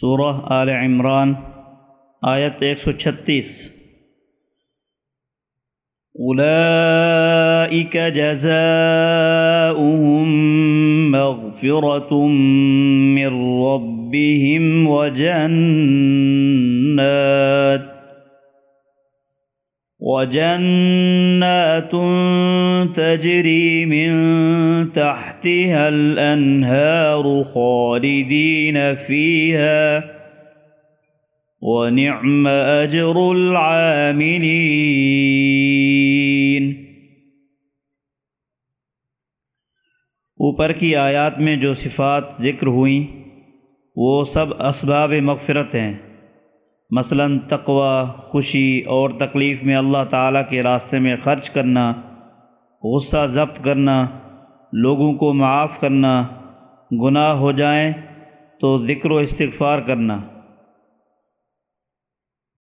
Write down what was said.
سورہ آل عمران آیت ایک سو چھتیس۔ اولئک جزاؤہم مغفرة من ربهم وجنات۔ وجنات تجري من تحتها الأنهار خالدين فيها ونعم أجر العاملين اوپر کی آیات میں جو صفات ذکر ہوئیں وہ سب اسباب مغفرت ہیں۔ مثلا تقوی، خوشی اور تکلیف میں اللہ تعالیٰ کے راستے میں خرچ کرنا، غصہ ضبط کرنا، لوگوں کو معاف کرنا، گناہ ہو جائیں تو ذکر و استغفار کرنا۔